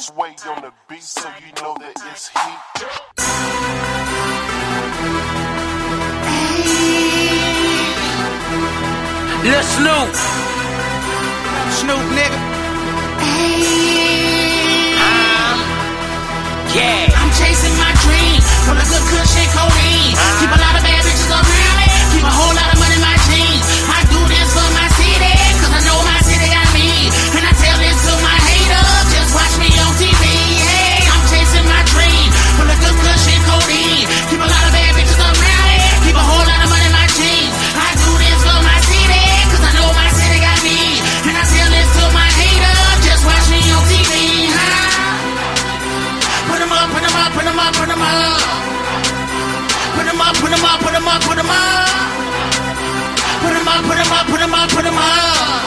Sway on the beat so you know that it's heat. Lil Snupe. Snupe nigga. Up, put 'em up, put 'em up, put 'em up. Put 'em up, put 'em up, put 'em up, put 'em up.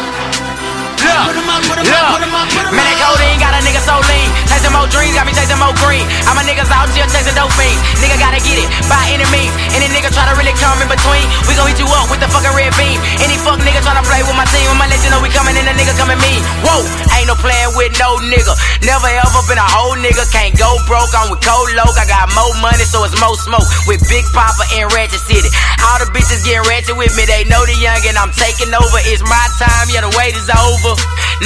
Look, Put 'em up, put 'em look. up, put 'em up, put 'em Man, that up. codeine got a nigga so lean. Chasing more dreams, got me chasing more green. I'm a niggas out here chasing dope fiends. Nigga gotta get it by any means. Any nigga try to really come in between, we gon' hit you up with the fucking red beam. Any fuck nigga try to play with my team, I'ma let you know we coming in, the nigga coming mean. Whoa, ain't no playing with no nigga. Never ever been a whole nigga, can't go broke. I'm with Cold Loke, I got more money, so it's more smoke. With Big Papa in Ratchet City. All the bitches getting ratchet with me, they know the young and I'm taking over. It's my time, yeah, the wait is over.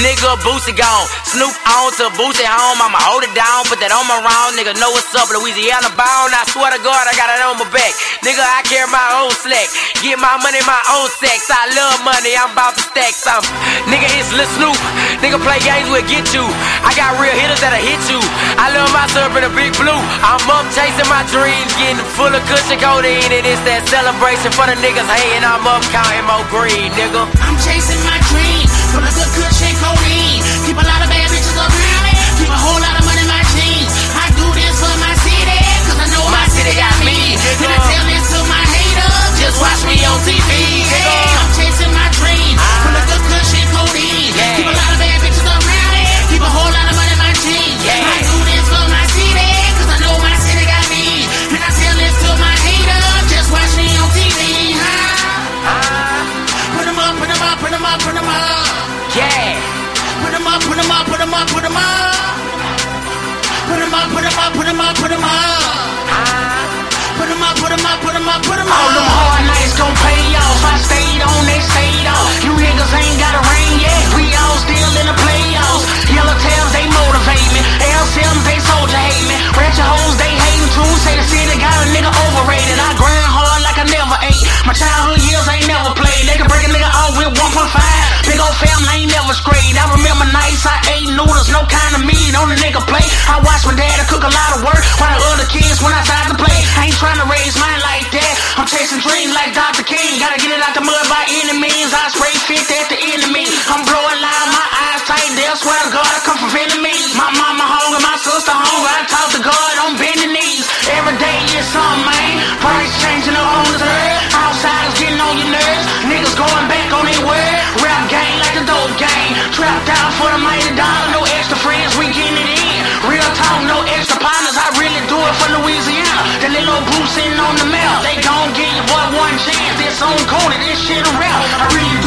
Nigga, Boosie gone. Snupe on to Boosie home. I'ma hold it down, put that on my round. Nigga, know what's up, Louisiana bound. I swear to God, I got it on my back. Nigga, I carry my own slack. Get my money, my own sex. I love money, I'm about to stack some. Nigga, it's Lil Snupe. Nigga, play games, we'll get you. I got real hitters that'll hit you. I love myself in a big blue. I'm up chasing my dreams, getting full of cushion codeine. And it's that celebration for the niggas hating. I'm up counting more green, nigga. I'm chasing my dream from a good cushion codeine. Keep a lot of up, put 'em up, put 'em up. Put 'em up, put 'em up, put 'em up, put 'em up. Put 'em up, put 'em up, put them up. Cook a lot of work while the other kids went outside to play. I ain't trying to raise mine like that. I'm chasing dreams like Dr. King. Gotta get it out the mud by any means. I spray fit at the enemy. I'm blowing loud, my eyes tight. They'll swear to God I come from enemies. My mama hungry, my sister hungry. I talk to God on bending knees. Every day is something, man. Price changing up on this earth. Outsiders getting on your nerves. Niggas going back on their word. Rap game like the dope game. Trapped out for the mighty dollar. No chance. It's on corner, this shit a rap. I really